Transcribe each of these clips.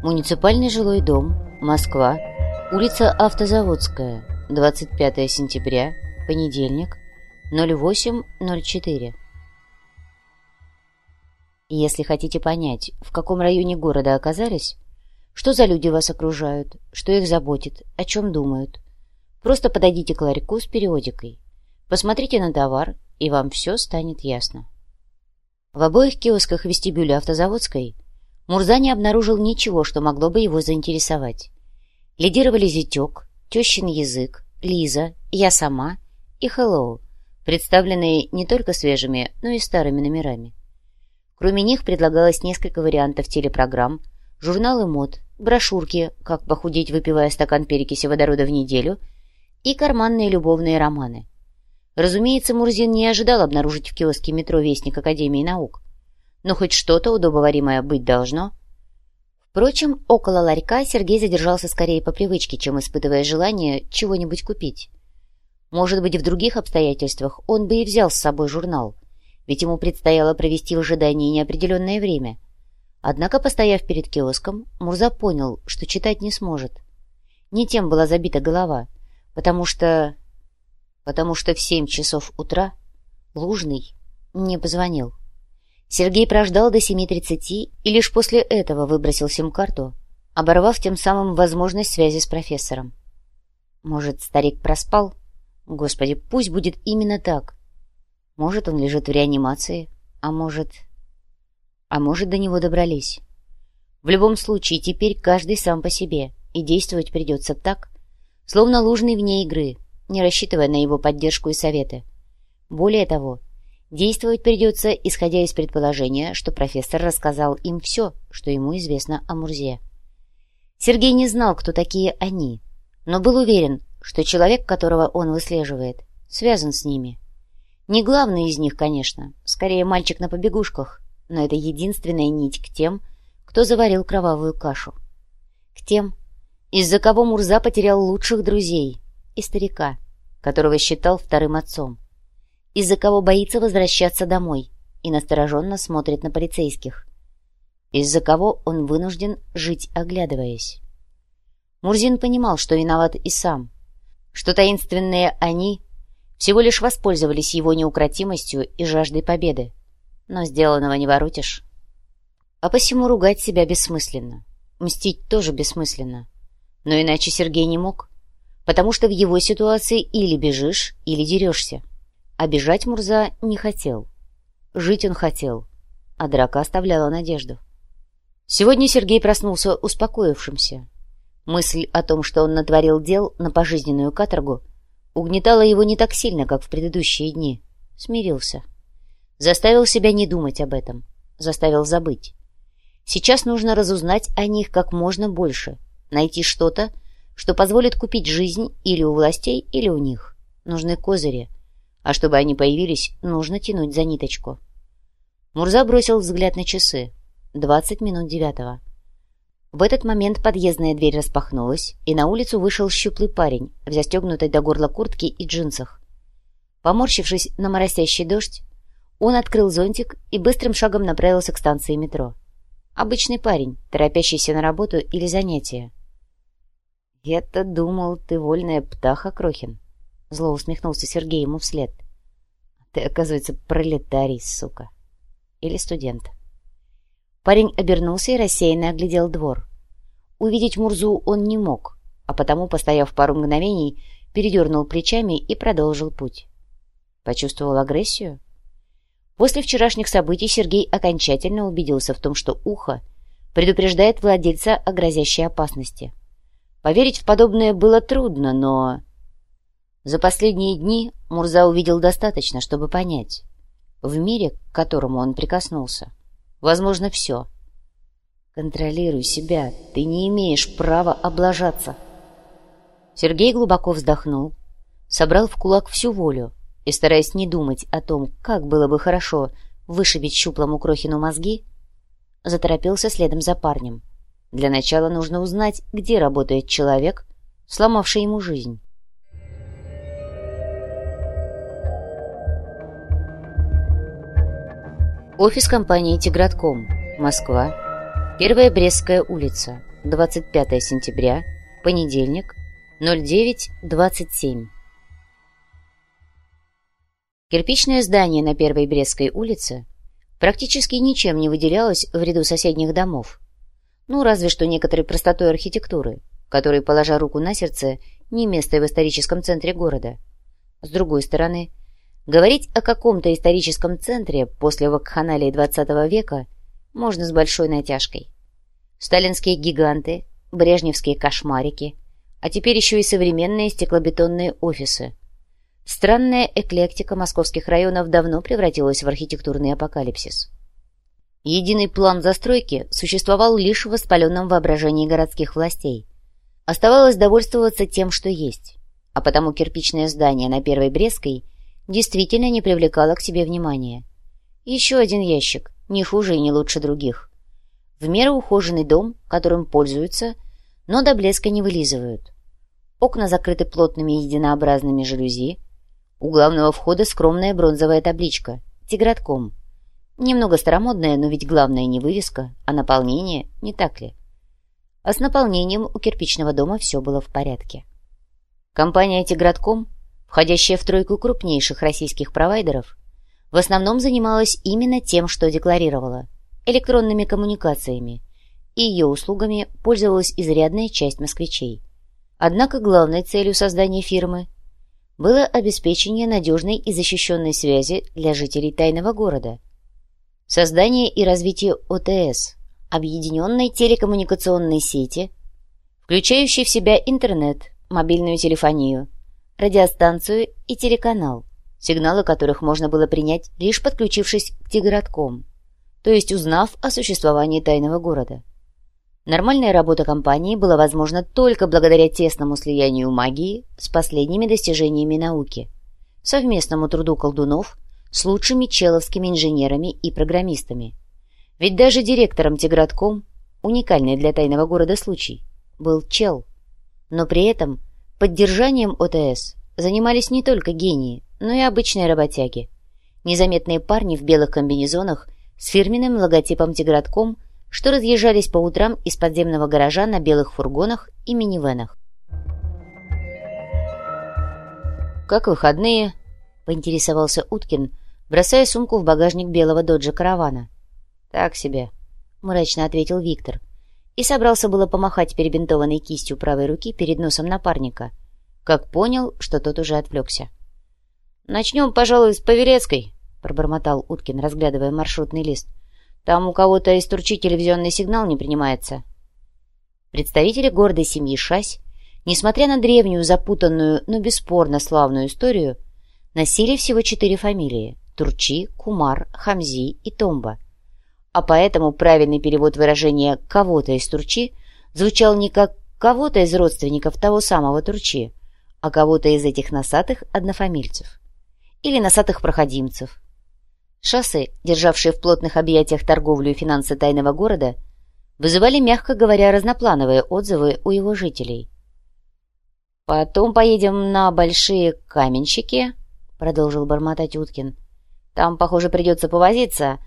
Муниципальный жилой дом, Москва, улица Автозаводская, 25 сентября, понедельник, 08.04. Если хотите понять, в каком районе города оказались, что за люди вас окружают, что их заботит, о чем думают, просто подойдите к ларьку с периодикой, посмотрите на товар, и вам все станет ясно. В обоих киосках вестибюля Автозаводской Мурза не обнаружил ничего, что могло бы его заинтересовать. Лидировали Зятек, Тещин язык, Лиза, Я сама и Хэллоу, представленные не только свежими, но и старыми номерами. Кроме них предлагалось несколько вариантов телепрограмм, журналы мод, брошюрки «Как похудеть, выпивая стакан перекиси водорода в неделю» и карманные любовные романы. Разумеется, Мурзин не ожидал обнаружить в киоске метро «Вестник Академии наук». Но хоть что-то удобоваримое быть должно. Впрочем, около ларька Сергей задержался скорее по привычке, чем испытывая желание чего-нибудь купить. Может быть, в других обстоятельствах он бы и взял с собой журнал, ведь ему предстояло провести в ожидании неопределенное время. Однако, постояв перед киоском, Мурза понял, что читать не сможет. Не тем была забита голова, потому что потому что в семь часов утра Лужный не позвонил. Сергей прождал до 7.30 и лишь после этого выбросил сим-карту, оборвав тем самым возможность связи с профессором. Может, старик проспал? Господи, пусть будет именно так. Может, он лежит в реанимации, а может... А может, до него добрались. В любом случае, теперь каждый сам по себе, и действовать придется так, словно лужный вне игры — не рассчитывая на его поддержку и советы. Более того, действовать придется, исходя из предположения, что профессор рассказал им все, что ему известно о Мурзе. Сергей не знал, кто такие они, но был уверен, что человек, которого он выслеживает, связан с ними. Не главный из них, конечно, скорее мальчик на побегушках, но это единственная нить к тем, кто заварил кровавую кашу. К тем, из-за кого Мурза потерял лучших друзей — и старика, которого считал вторым отцом, из-за кого боится возвращаться домой и настороженно смотрит на полицейских, из-за кого он вынужден жить, оглядываясь. Мурзин понимал, что виноват и сам, что таинственные «они» всего лишь воспользовались его неукротимостью и жаждой победы, но сделанного не воротишь. А посему ругать себя бессмысленно, мстить тоже бессмысленно, но иначе Сергей не мог потому что в его ситуации или бежишь, или дерешься. Бежать Мурза не хотел. Жить он хотел, а драка оставляла надежду. Сегодня Сергей проснулся успокоившимся. Мысль о том, что он натворил дел на пожизненную каторгу, угнетала его не так сильно, как в предыдущие дни. Смирился. Заставил себя не думать об этом. Заставил забыть. Сейчас нужно разузнать о них как можно больше, найти что-то, что позволит купить жизнь или у властей, или у них. Нужны козыри. А чтобы они появились, нужно тянуть за ниточку. Мурза бросил взгляд на часы. Двадцать минут девятого. В этот момент подъездная дверь распахнулась, и на улицу вышел щуплый парень в застегнутой до горла куртке и джинсах. Поморщившись на моросящий дождь, он открыл зонтик и быстрым шагом направился к станции метро. Обычный парень, торопящийся на работу или занятия. «Я-то думал, ты вольная птаха, Крохин», — зло усмехнулся Сергей ему вслед. «Ты, оказывается, пролетарий, сука. Или студент». Парень обернулся и рассеянно оглядел двор. Увидеть Мурзу он не мог, а потому, постояв пару мгновений, передернул плечами и продолжил путь. Почувствовал агрессию? После вчерашних событий Сергей окончательно убедился в том, что ухо предупреждает владельца о грозящей опасности. Поверить в подобное было трудно, но... За последние дни Мурза увидел достаточно, чтобы понять. В мире, к которому он прикоснулся, возможно все. «Контролируй себя, ты не имеешь права облажаться». Сергей глубоко вздохнул, собрал в кулак всю волю и, стараясь не думать о том, как было бы хорошо вышибить щуплому Крохину мозги, заторопился следом за парнем. Для начала нужно узнать, где работает человек, сломавший ему жизнь. Офис компании «Тигратком», Москва, Первая Брестская улица, 25 сентября, понедельник, 09.27. Кирпичное здание на Первой Брестской улице практически ничем не выделялось в ряду соседних домов. Ну, разве что некоторой простотой архитектуры, которой, положа руку на сердце, не место в историческом центре города. С другой стороны, говорить о каком-то историческом центре после вакханалии XX века можно с большой натяжкой. Сталинские гиганты, брежневские кошмарики, а теперь еще и современные стеклобетонные офисы. Странная эклектика московских районов давно превратилась в архитектурный апокалипсис. Единый план застройки существовал лишь в воспаленном воображении городских властей. Оставалось довольствоваться тем, что есть, а потому кирпичное здание на Первой Брестской действительно не привлекало к себе внимания. Еще один ящик, не хуже и не лучше других. В меру ухоженный дом, которым пользуются, но до блеска не вылизывают. Окна закрыты плотными единообразными жалюзи. У главного входа скромная бронзовая табличка «Тигратком». Немного старомодная, но ведь главное не вывеска, а наполнение, не так ли? А с наполнением у кирпичного дома все было в порядке. Компания «Тигратком», входящая в тройку крупнейших российских провайдеров, в основном занималась именно тем, что декларировала – электронными коммуникациями, и ее услугами пользовалась изрядная часть москвичей. Однако главной целью создания фирмы было обеспечение надежной и защищенной связи для жителей тайного города – Создание и развитие ОТС, объединенной телекоммуникационной сети, включающей в себя интернет, мобильную телефонию, радиостанцию и телеканал, сигналы которых можно было принять, лишь подключившись к Тигратком, то есть узнав о существовании тайного города. Нормальная работа компании была возможна только благодаря тесному слиянию магии с последними достижениями науки, совместному труду колдунов – с лучшими человскими инженерами и программистами. Ведь даже директором Тигратком, уникальный для тайного города случай, был чел. Но при этом поддержанием ОТС занимались не только гении, но и обычные работяги. Незаметные парни в белых комбинезонах с фирменным логотипом Тигратком, что разъезжались по утрам из подземного гаража на белых фургонах и минивенах. «Как выходные?» — поинтересовался Уткин, бросая сумку в багажник белого доджа каравана. «Так себе», — мрачно ответил Виктор. И собрался было помахать перебинтованной кистью правой руки перед носом напарника, как понял, что тот уже отвлекся. «Начнем, пожалуй, с Павелецкой», — пробормотал Уткин, разглядывая маршрутный лист. «Там у кого-то из турчи телевизионный сигнал не принимается». Представители гордой семьи Шась, несмотря на древнюю, запутанную, но бесспорно славную историю, носили всего четыре фамилии Турчи, Кумар, Хамзи и Томба. А поэтому правильный перевод выражения «кого-то из Турчи» звучал не как «кого-то из родственников того самого Турчи», а кого-то из этих носатых однофамильцев. Или носатых проходимцев. Шоссе, державшие в плотных объятиях торговлю и финансы тайного города, вызывали, мягко говоря, разноплановые отзывы у его жителей. «Потом поедем на Большие Каменщики», — продолжил бормотать Уткин. Там, похоже, придется повозиться,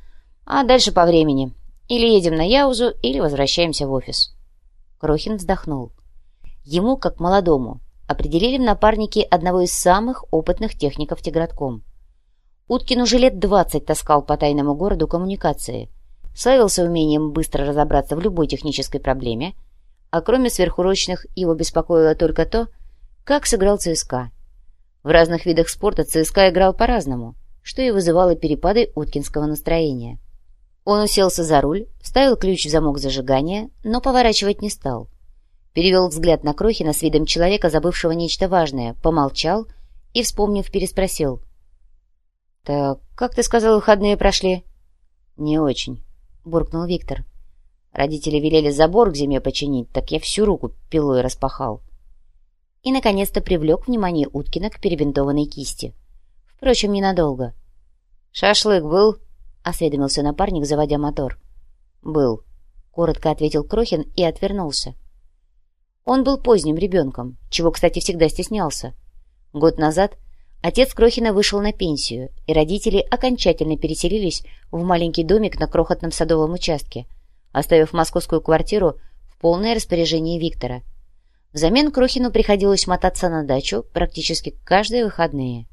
а дальше по времени. Или едем на Яузу, или возвращаемся в офис». Крохин вздохнул. Ему, как молодому, определили в напарнике одного из самых опытных техников Тигратком. Уткин уже лет двадцать таскал по тайному городу коммуникации, славился умением быстро разобраться в любой технической проблеме, а кроме сверхурочных его беспокоило только то, как сыграл ЦСКА. В разных видах спорта ЦСКА играл по-разному, что и вызывало перепады уткинского настроения. Он уселся за руль, вставил ключ в замок зажигания, но поворачивать не стал. Перевел взгляд на Крохина с видом человека, забывшего нечто важное, помолчал и, вспомнив, переспросил. «Так, как ты сказал, выходные прошли?» «Не очень», — буркнул Виктор. «Родители велели забор к зиме починить, так я всю руку пилой распахал». И, наконец-то, привлек внимание Уткина к перебинтованной кисти. Впрочем, ненадолго. «Шашлык был?» — осведомился напарник, заводя мотор. «Был», — коротко ответил Крохин и отвернулся. Он был поздним ребенком, чего, кстати, всегда стеснялся. Год назад отец Крохина вышел на пенсию, и родители окончательно переселились в маленький домик на крохотном садовом участке, оставив московскую квартиру в полное распоряжение Виктора. Взамен Крохину приходилось мотаться на дачу практически каждые выходные.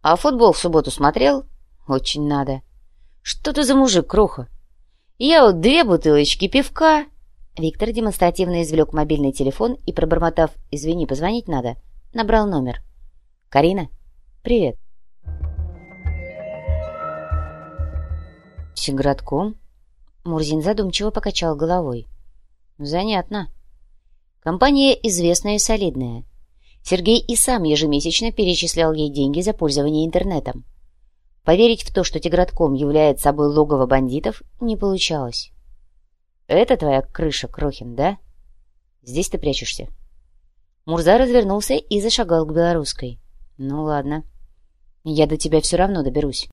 А футбол в субботу смотрел? Очень надо. Что ты за мужик, Кроха? Я вот две бутылочки пивка... Виктор демонстративно извлек мобильный телефон и, пробормотав «Извини, позвонить надо», набрал номер. «Карина? Привет». «Сиградком?» Мурзин задумчиво покачал головой. «Занятно. Компания известная и солидная. Сергей и сам ежемесячно перечислял ей деньги за пользование интернетом. Поверить в то, что Тигратком является собой логово бандитов, не получалось. «Это твоя крыша, Крохин, да? Здесь ты прячешься?» Мурза развернулся и зашагал к белорусской. «Ну ладно. Я до тебя все равно доберусь».